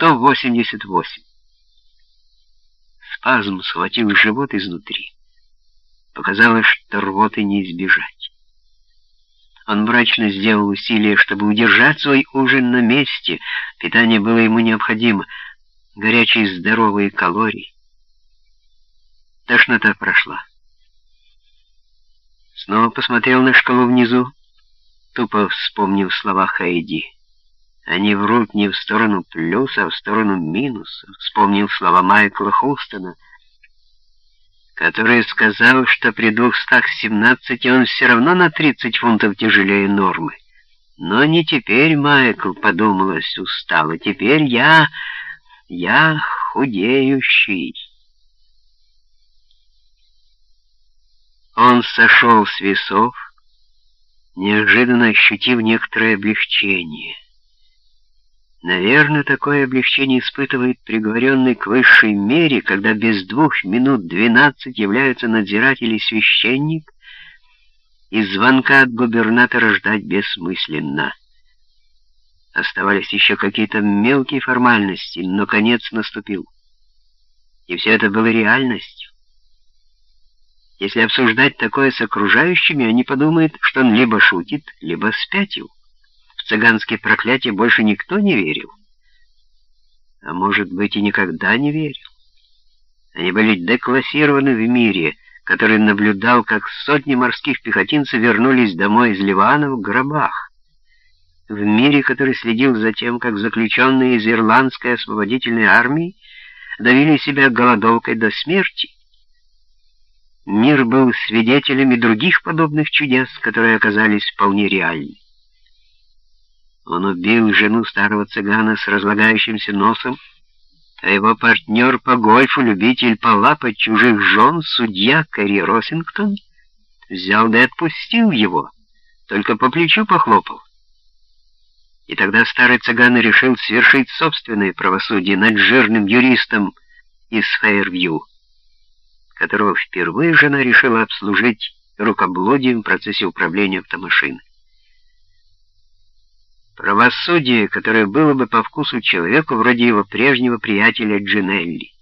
188. Спазм схватил живот изнутри. Показалось, что рвоты не избежать. Он мрачно сделал усилие, чтобы удержать свой ужин на месте. Питание было ему необходимо. Горячие здоровые калории. Тошнота прошла. Снова посмотрел на шкалу внизу, тупо вспомнив слова Хайди. Они врут не в сторону плюса, а в сторону минуса. Вспомнил слова Майкла Хустона, который сказал, что при 217 он все равно на 30 фунтов тяжелее нормы. Но не теперь, Майкл, подумалось устало, теперь я... я худеющий. Он сошел с весов, неожиданно ощутив некоторое облегчение. Наверное, такое облегчение испытывает приговоренный к высшей мере, когда без двух минут двенадцать являются надзиратель и священник, и звонка от губернатора ждать бессмысленно. Оставались еще какие-то мелкие формальности, но конец наступил. И все это было реальностью. Если обсуждать такое с окружающими, они подумают, что он либо шутит, либо спятил цыганские проклятия больше никто не верил. А может быть и никогда не верил. Они были деклассированы в мире, который наблюдал, как сотни морских пехотинцев вернулись домой из Ливана в гробах. В мире, который следил за тем, как заключенные из Ирландской освободительной армии давили себя голодовкой до смерти. Мир был свидетелями других подобных чудес, которые оказались вполне реальны. Он убил жену старого цыгана с разлагающимся носом, а его партнер по гольфу, любитель полапать чужих жен, судья Кэрри Росингтон, взял да отпустил его, только по плечу похлопал. И тогда старый цыган решил свершить собственное правосудие над жирным юристом из Фейервью, которого впервые жена решила обслужить рукоблудием в процессе управления автомашиной. Правосудие, которое было бы по вкусу человеку вроде его прежнего приятеля Джинелли.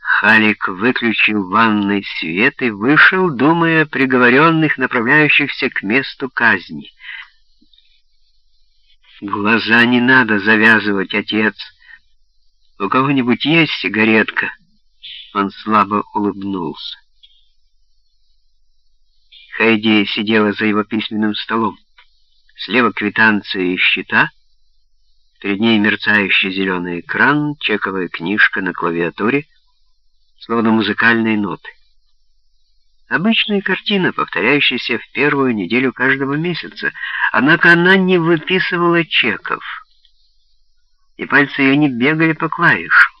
Халик выключил в ванной свет и вышел, думая о приговоренных, направляющихся к месту казни. «Глаза не надо завязывать, отец. У кого-нибудь есть сигаретка?» Он слабо улыбнулся. Хэйди сидела за его письменным столом. Слева квитанция и счета. Перед ней мерцающий зеленый экран, чековая книжка на клавиатуре, словно музыкальные ноты. Обычная картина, повторяющаяся в первую неделю каждого месяца, однако она не выписывала чеков, и пальцы ее не бегали по клавишам,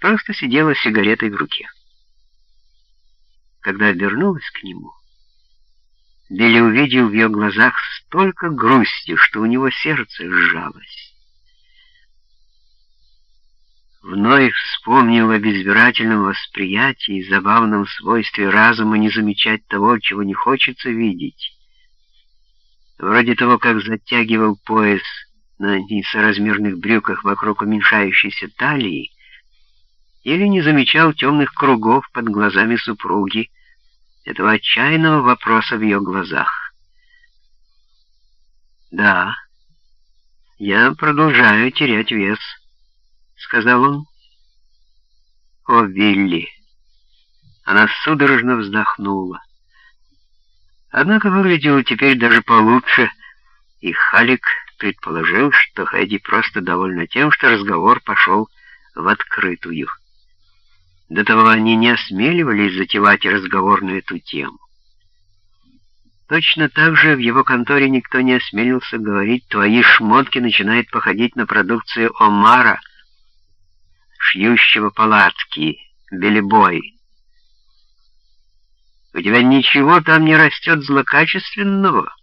просто сидела с сигаретой в руке. Когда обернулась к нему, Билли увидел в ее глазах столько грусти, что у него сердце сжалось. Вновь вспомнил о безвирательном восприятии и забавном свойстве разума не замечать того, чего не хочется видеть. Вроде того, как затягивал пояс на несоразмерных брюках вокруг уменьшающейся талии, или не замечал темных кругов под глазами супруги, этого отчаянного вопроса в ее глазах. «Да, я продолжаю терять вес», — сказал он. «О, Вилли!» Она судорожно вздохнула. Однако выглядела теперь даже получше, и Халик предположил, что Хэдди просто довольна тем, что разговор пошел в открытую. До того они не осмеливались затевать разговор на эту тему. Точно так же в его конторе никто не осмелился говорить, твои шмотки начинают походить на продукцию Омара, шьющего палатки, белебой. У тебя ничего там не растет злокачественного.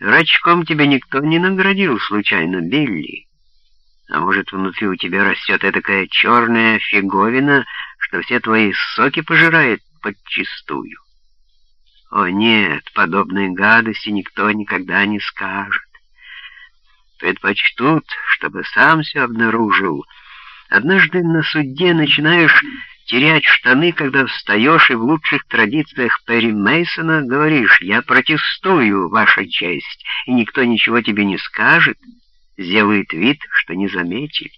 Рачком тебя никто не наградил случайно, Билли. А может, внутри у тебя растет такая черная фиговина, что все твои соки пожирает подчистую? О нет, подобной гадости никто никогда не скажет. предпочтут, чтобы сам все обнаружил. Однажды на суде начинаешь терять штаны, когда встаешь и в лучших традициях Перри Мейсона говоришь «Я протестую, Ваша честь», и никто ничего тебе не скажет, сделает вид, что не заметили.